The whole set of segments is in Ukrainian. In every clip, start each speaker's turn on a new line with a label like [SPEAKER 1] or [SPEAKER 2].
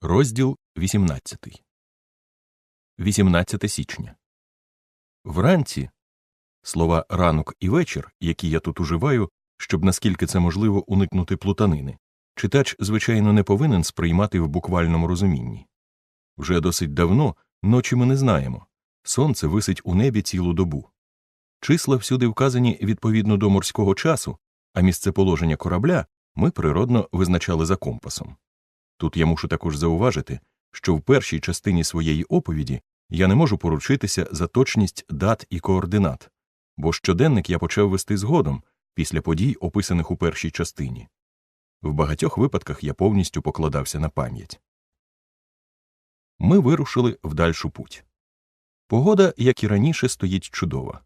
[SPEAKER 1] Розділ 18. 18 січня. Вранці слова ранок і вечір, які я тут уживаю, щоб наскільки це можливо уникнути плутанини, читач, звичайно, не повинен сприймати в буквальному розумінні. Вже досить давно ночі ми не знаємо сонце висить у небі цілу добу. Числа всюди вказані відповідно до морського часу, а місцеположення корабля ми природно визначали за компасом. Тут я мушу також зауважити, що в першій частині своєї оповіді я не можу поручитися за точність дат і координат, бо щоденник я почав вести згодом після подій, описаних у першій частині. В багатьох випадках я повністю покладався на пам'ять. Ми вирушили в дальшу путь. Погода, як і раніше, стоїть чудова.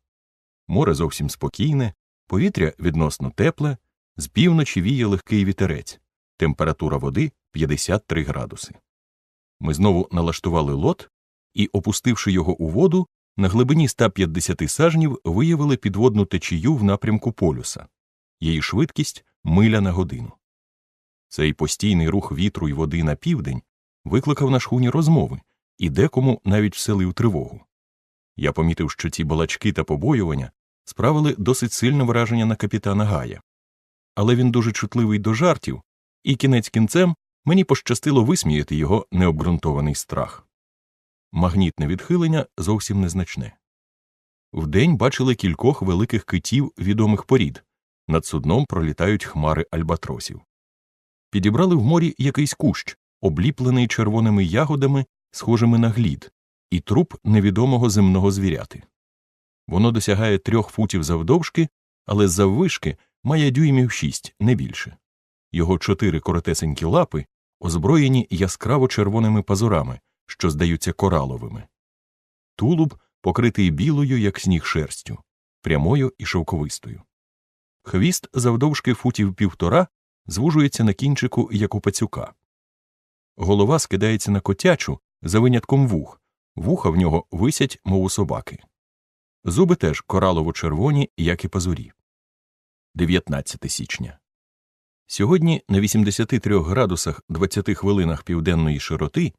[SPEAKER 1] Море зовсім спокійне, повітря відносно тепле, з півночі віє легкий вітерець, температура води 53 градуси. Ми знову налаштували лот і, опустивши його у воду, на глибині 150 сажнів виявили підводну течію в напрямку полюса, її швидкість миля на годину. Цей постійний рух вітру й води на південь викликав на шхуні розмови і декому навіть вселив тривогу. Я помітив, що ці балачки та побоювання справили досить сильне враження на капітана Гая. Але він дуже чутливий до жартів, і кінець кінцем мені пощастило висміяти його необґрунтований страх. Магнітне відхилення зовсім незначне. Вдень бачили кількох великих китів відомих порід, над судном пролітають хмари альбатросів. Підібрали в морі якийсь кущ, обліплений червоними ягодами, схожими на глід, і труп невідомого земного звіряти. Воно досягає трьох футів завдовжки, але заввишки має дюймів шість, не більше. Його чотири коротесенькі лапи озброєні яскраво червоними пазурами, що здаються кораловими. Тулуб покритий білою, як сніг шерстю, прямою і шовковистою. Хвіст завдовжки футів півтора звужується на кінчику, як у пацюка. Голова скидається на котячу за винятком вух, вуха в нього висять, мов у собаки. Зуби теж коралово червоні, як і пазурі. 19 січня. Сьогодні на 83 градусах 20 хвилинах південної широти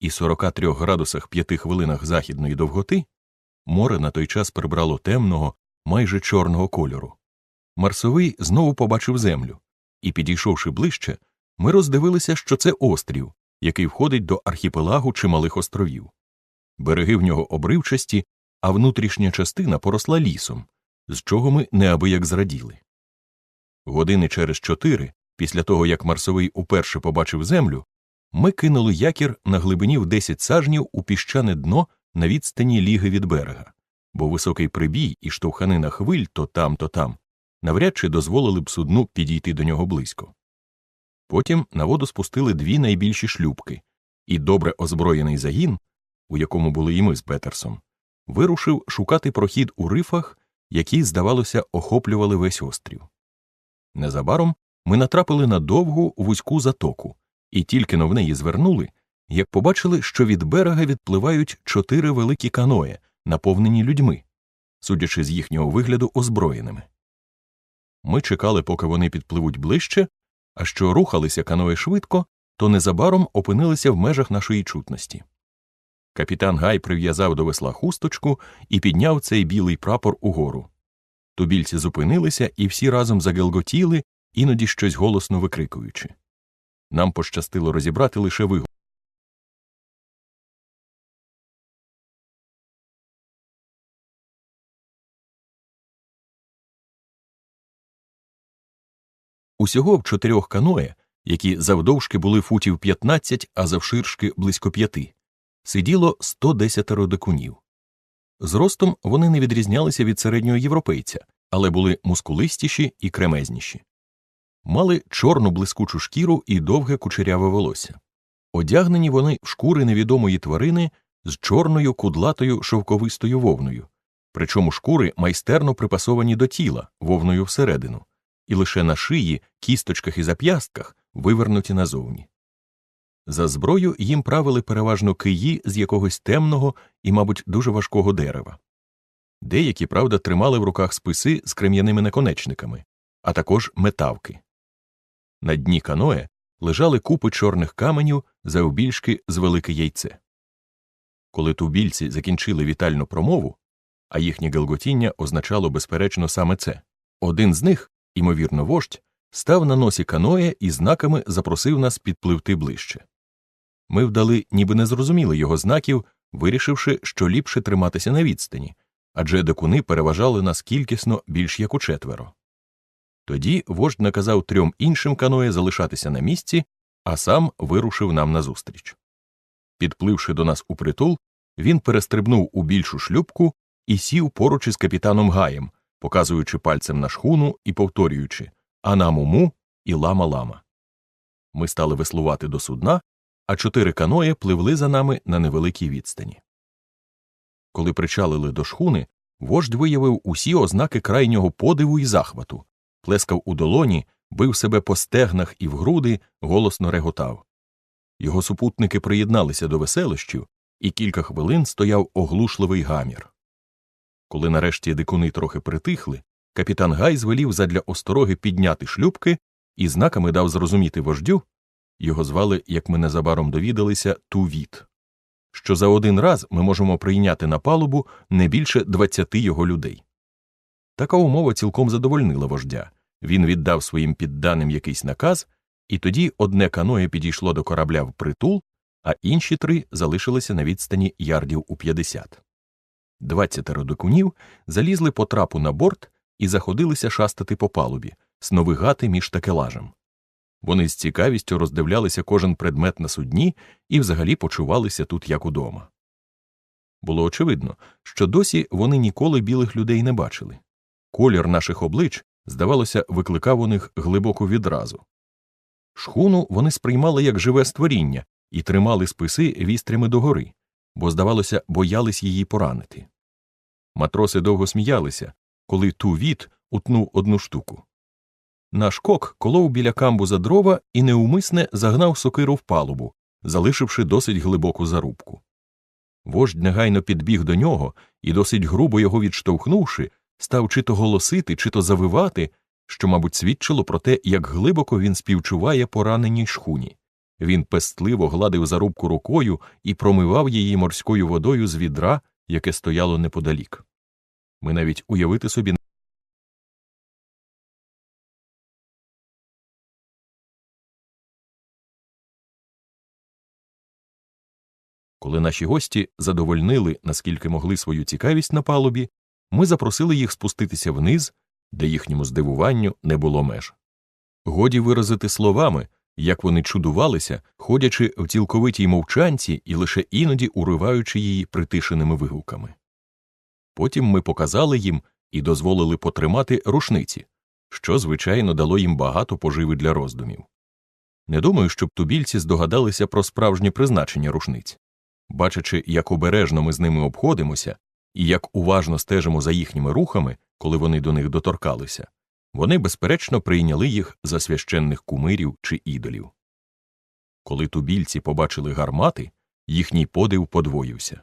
[SPEAKER 1] і 43 градусах 5 хвилинах західної довготи море на той час прибрало темного, майже чорного кольору. Марсовий знову побачив землю, і, підійшовши ближче, ми роздивилися, що це острів, який входить до архіпелагу чималих островів. Береги в нього обривчасті, а внутрішня частина поросла лісом, з чого ми неабияк зраділи. Години через чотири, після того як Марсовий уперше побачив землю, ми кинули якір на глибині в 10 сажнів у піщане дно на відстані ліги від берега, бо високий прибій і штовханина хвиль то там, то там навряд чи дозволили б судну підійти до нього близько. Потім на воду спустили дві найбільші шлюбки, і добре озброєний загін, у якому були і ми з Петерсом, вирушив шукати прохід у рифах, які, здавалося, охоплювали весь острів. Незабаром ми натрапили на довгу вузьку затоку, і тільки но в неї звернули, як побачили, що від берега відпливають чотири великі каное, наповнені людьми, судячи з їхнього вигляду озброєними. Ми чекали, поки вони підпливуть ближче, а що рухалися каное швидко, то незабаром опинилися в межах нашої чутності. Капітан Гай прив'язав до весла хусточку і підняв цей білий прапор угору. Тубільці зупинилися і всі разом загелготіли, іноді щось голосно викрикуючи. Нам пощастило розібрати лише вигук. Усього в чотирьох каное, які завдовжки були футів 15, а завширшки близько п'яти, сиділо 110 дикунів. Зростом вони не відрізнялися від середнього європейця, але були мускулистіші і кремезніші. Мали чорну блискучу шкіру і довге кучеряве волосся. Одягнені вони в шкури невідомої тварини з чорною кудлатою шовковистою вовною, причому шкури майстерно припасовані до тіла вовною всередину, і лише на шиї, кісточках і зап'ястках вивернуті назовні. За зброю їм правили переважно киї з якогось темного і, мабуть, дуже важкого дерева. Деякі, правда, тримали в руках списи з крем'яними наконечниками, а також метавки. На дні каное лежали купи чорних каменів завбільшки з велике яйце. Коли тубільці закінчили вітальну промову, а їхнє гелготіння означало безперечно саме це, один з них, імовірно, вождь, став на носі каноє і знаками запросив нас підпливти ближче. Ми вдали, ніби не зрозуміли його знаків, вирішивши, що ліпше триматися на відстані, адже дикуни переважали нас кількісно більш як у четверо. Тоді вождь наказав трьом іншим каноє залишатися на місці, а сам вирушив нам назустріч. Підпливши до нас у притул, він перестрибнув у більшу шлюбку і сів поруч із капітаном Гаєм, показуючи пальцем на шхуну і повторюючи Анамуму і лама лама. Ми стали веслувати до судна, а чотири каної пливли за нами на невеликій відстані. Коли причалили до шхуни, вождь виявив усі ознаки крайнього подиву і захвату, плескав у долоні, бив себе по стегнах і в груди, голосно реготав. Його супутники приєдналися до веселощів, і кілька хвилин стояв оглушливий гамір. Коли нарешті дикуни трохи притихли, капітан Гай звелів задля остороги підняти шлюбки і знаками дав зрозуміти вождю його звали, як ми незабаром довідалися, Тувіт, що за один раз ми можемо прийняти на палубу не більше двадцяти його людей. Така умова цілком задовольнила вождя. Він віддав своїм підданим якийсь наказ, і тоді одне каноє підійшло до корабля в притул, а інші три залишилися на відстані ярдів у 50. Двадцятеро дикунів залізли по трапу на борт і заходилися шастати по палубі, сновигати між такелажем. Вони з цікавістю роздивлялися кожен предмет на судні і взагалі почувалися тут як удома. Було очевидно, що досі вони ніколи білих людей не бачили. Колір наших облич, здавалося, викликав у них глибоку відразу. Шхуну вони сприймали як живе створіння і тримали списи вістрями догори, бо, здавалося, боялись її поранити. Матроси довго сміялися, коли ту віт утнув одну штуку. Наш кок колов біля камбуза дрова і неумисне загнав сокиру в палубу, залишивши досить глибоку зарубку. Вождь негайно підбіг до нього і, досить грубо його відштовхнувши, став чи то голосити, чи то завивати, що, мабуть, свідчило про те, як глибоко він співчуває пораненій шхуні. Він пестливо гладив зарубку рукою і промивав її морською водою з відра, яке стояло неподалік. Ми навіть уявити собі Коли наші гості задовольнили, наскільки могли свою цікавість на палубі, ми запросили їх спуститися вниз, де їхньому здивуванню не було меж. Годі виразити словами, як вони чудувалися, ходячи в цілковитій мовчанці і лише іноді уриваючи її притишеними вигуками. Потім ми показали їм і дозволили потримати рушниці, що, звичайно, дало їм багато поживи для роздумів. Не думаю, щоб тубільці здогадалися про справжнє призначення рушниць. Бачачи, як обережно ми з ними обходимося і як уважно стежимо за їхніми рухами, коли вони до них доторкалися, вони, безперечно, прийняли їх за священних кумирів чи ідолів. Коли тубільці побачили гармати, їхній подив подвоївся.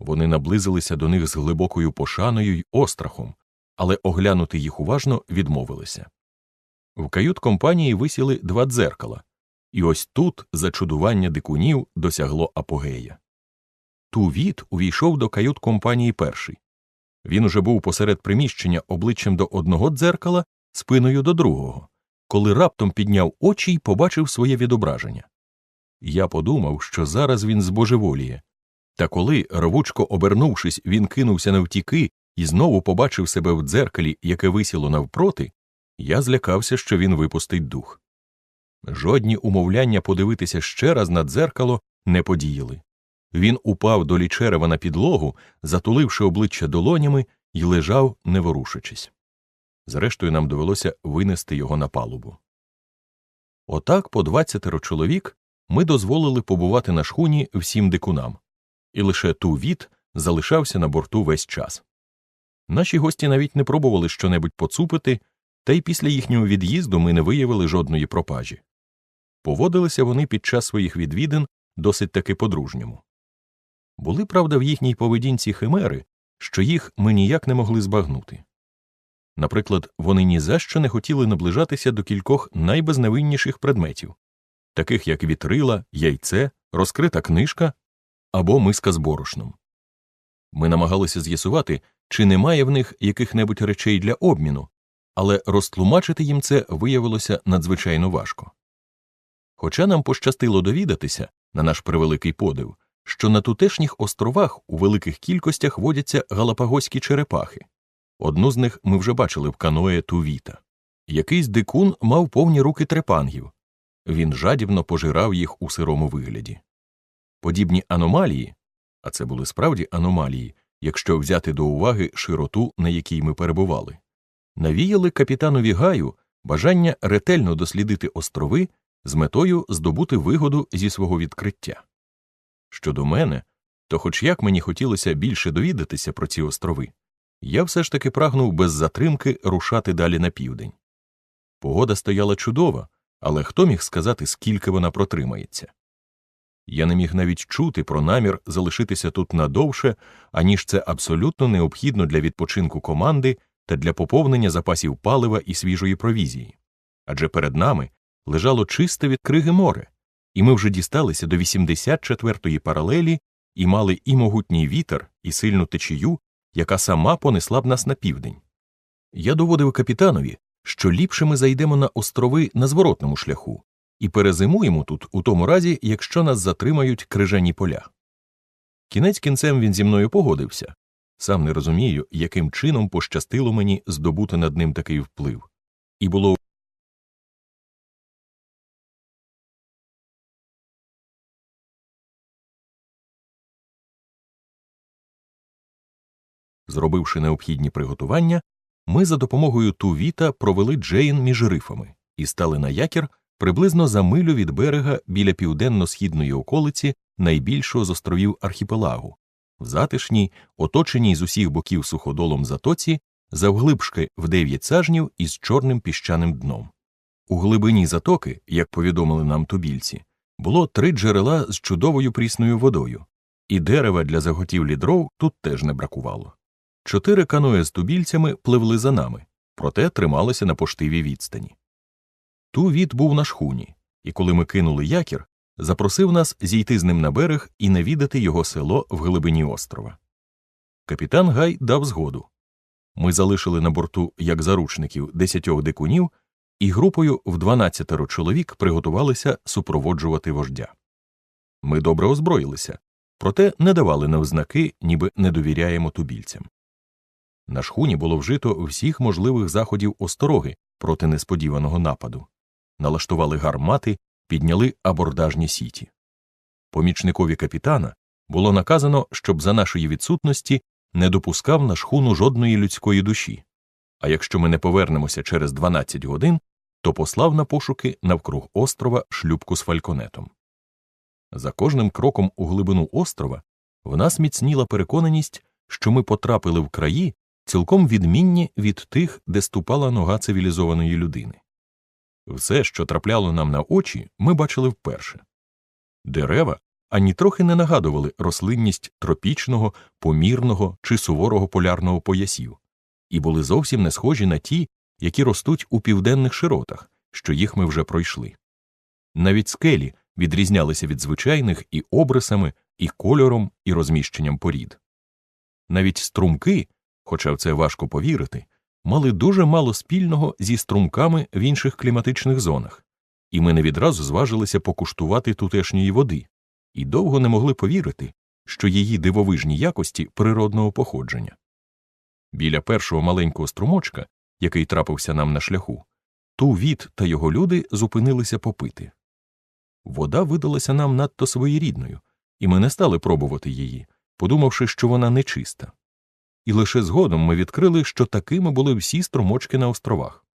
[SPEAKER 1] Вони наблизилися до них з глибокою пошаною й острахом, але оглянути їх уважно відмовилися. В кают компанії висіли два дзеркала, і ось тут зачудування дикунів досягло апогея. Тувіт увійшов до кают компанії перший. Він уже був посеред приміщення обличчям до одного дзеркала, спиною до другого, коли раптом підняв очі й побачив своє відображення. Я подумав, що зараз він збожеволіє. Та коли, рвучко обернувшись, він кинувся навтіки і знову побачив себе в дзеркалі, яке висіло навпроти, я злякався, що він випустить дух. Жодні умовляння подивитися ще раз на дзеркало не подіяли. Він упав до лічерева на підлогу, затуливши обличчя долонями, і лежав, не ворушачись. Зрештою, нам довелося винести його на палубу. Отак, по двадцятеро чоловік, ми дозволили побувати на шхуні всім дикунам, і лише ту від залишався на борту весь час. Наші гості навіть не пробували щонебудь поцупити, та й після їхнього від'їзду ми не виявили жодної пропажі. Поводилися вони під час своїх відвідин досить таки по-дружньому. Були, правда, в їхній поведінці химери, що їх ми ніяк не могли збагнути. Наприклад, вони ні за що не хотіли наближатися до кількох найбезневинніших предметів, таких як вітрила, яйце, розкрита книжка або миска з борошном. Ми намагалися з'ясувати, чи немає в них яких-небудь речей для обміну, але розтлумачити їм це виявилося надзвичайно важко. Хоча нам пощастило довідатися, на наш превеликий подив, що на тутешніх островах у великих кількостях водяться галапагоські черепахи. Одну з них ми вже бачили в каное Тувіта. Якийсь дикун мав повні руки трепангів. Він жадібно пожирав їх у сирому вигляді. Подібні аномалії, а це були справді аномалії, якщо взяти до уваги широту, на якій ми перебували, навіяли капітанові Гаю бажання ретельно дослідити острови з метою здобути вигоду зі свого відкриття. Щодо мене, то, хоч як мені хотілося більше довідатися про ці острови, я все ж таки прагнув без затримки рушати далі на південь. Погода стояла чудова, але хто міг сказати, скільки вона протримається? Я не міг навіть чути про намір залишитися тут надовше, аніж це абсолютно необхідно для відпочинку команди та для поповнення запасів палива і свіжої провізії. Адже перед нами лежало чисте від криги море, і ми вже дісталися до 84-ї паралелі і мали і могутній вітер, і сильну течію, яка сама понесла б нас на південь. Я доводив капітанові, що ліпше ми зайдемо на острови на зворотному шляху і перезимуємо тут у тому разі, якщо нас затримають крижані поля. Кінець кінцем він зі мною погодився сам не розумію, яким чином пощастило мені здобути над ним такий вплив, і було Зробивши необхідні приготування, ми за допомогою Тувіта провели Джейн між рифами і стали на якір приблизно за милю від берега біля південно-східної околиці найбільшого з островів архіпелагу, в затишній, оточеній з усіх боків суходолом затоці, завглибшки в дев'ять сажнів із чорним піщаним дном. У глибині затоки, як повідомили нам тубільці, було три джерела з чудовою прісною водою, і дерева для заготівлі дров тут теж не бракувало. Чотири каної з тубільцями пливли за нами, проте трималися на поштивій відстані. Тувіт був на шхуні, і коли ми кинули якір, запросив нас зійти з ним на берег і навідати його село в глибині острова. Капітан Гай дав згоду. Ми залишили на борту як заручників десятьох дикунів, і групою в дванадцятеро чоловік приготувалися супроводжувати вождя. Ми добре озброїлися, проте не давали навзнаки, ніби не довіряємо тубільцям. На шхуні було вжито всіх можливих заходів остороги проти несподіваного нападу, налаштували гармати, підняли абордажні сіті. Помічникові капітана було наказано, щоб за нашої відсутності не допускав на шхуну жодної людської душі, а якщо ми не повернемося через 12 годин, то послав на пошуки навкруг острова шлюбку з фальконетом. За кожним кроком у глибину острова в нас міцніла переконаність, що ми потрапили в краї, цілком відмінні від тих, де ступала нога цивілізованої людини. Все, що трапляло нам на очі, ми бачили вперше. Дерева ані трохи не нагадували рослинність тропічного, помірного чи суворого полярного поясів, і були зовсім не схожі на ті, які ростуть у південних широтах, що їх ми вже пройшли. Навіть скелі відрізнялися від звичайних і обрисами, і кольором, і розміщенням порід. Навіть струмки, хоча в це важко повірити, мали дуже мало спільного зі струмками в інших кліматичних зонах, і ми не відразу зважилися покуштувати тутешньої води, і довго не могли повірити, що її дивовижні якості природного походження. Біля першого маленького струмочка, який трапився нам на шляху, Тувіт та його люди зупинилися попити. Вода видалася нам надто своєрідною, і ми не стали пробувати її, подумавши, що вона нечиста і лише згодом ми відкрили, що такими були всі струмочки на островах.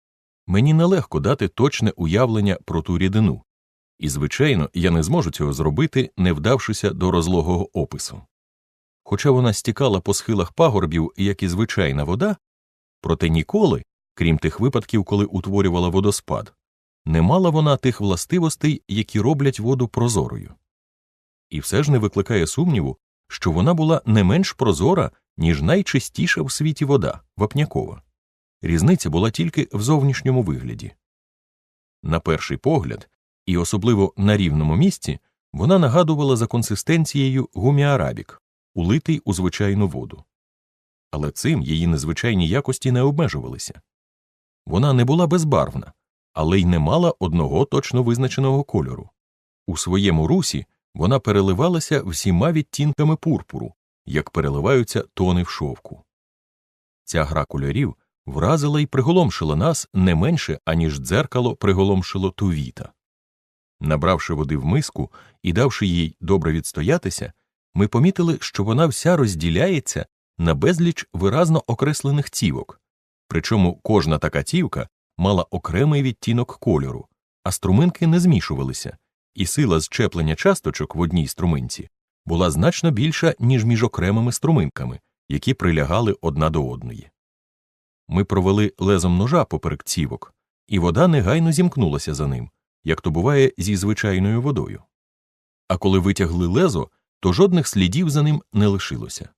[SPEAKER 1] Мені нелегко дати точне уявлення про ту рідину, і, звичайно, я не зможу цього зробити, не вдавшися до розлогого опису. Хоча вона стікала по схилах пагорбів, як і звичайна вода, проте ніколи, крім тих випадків, коли утворювала водоспад, не мала вона тих властивостей, які роблять воду прозорою. І все ж не викликає сумніву, що вона була не менш прозора, ніж найчистіша в світі вода вапнякова. Різниця була тільки в зовнішньому вигляді. На перший погляд, і особливо на рівному місці вона нагадувала за консистенцією гуміарабік, улитий у звичайну воду. Але цим її незвичайні якості не обмежувалися. Вона не була безбарвна, але й не мала одного точно визначеного кольору. У своєму русі вона переливалася всіма відтінками пурпуру, як переливаються тони в шовку. Ця гра кольорів вразила і приголомшила нас не менше, аніж дзеркало приголомшило тувіта. Набравши води в миску і давши їй добре відстоятися, ми помітили, що вона вся розділяється на безліч виразно окреслених цівок, причому кожна така цівка мала окремий відтінок кольору, а струминки не змішувалися, і сила зчеплення часточок в одній струминці була значно більша, ніж між окремими струминками, які прилягали одна до одної. Ми провели лезом ножа поперек цівок, і вода негайно зімкнулася за ним, як то буває зі звичайною водою. А коли витягли лезо, то жодних слідів за ним не лишилося.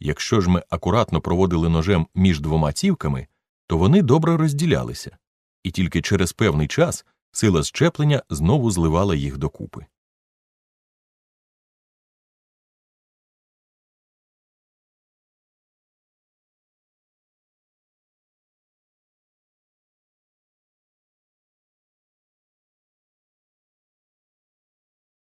[SPEAKER 1] Якщо ж ми акуратно проводили ножем між двома цівками, то вони добре розділялися, і тільки через певний час сила щеплення знову зливала їх докупи.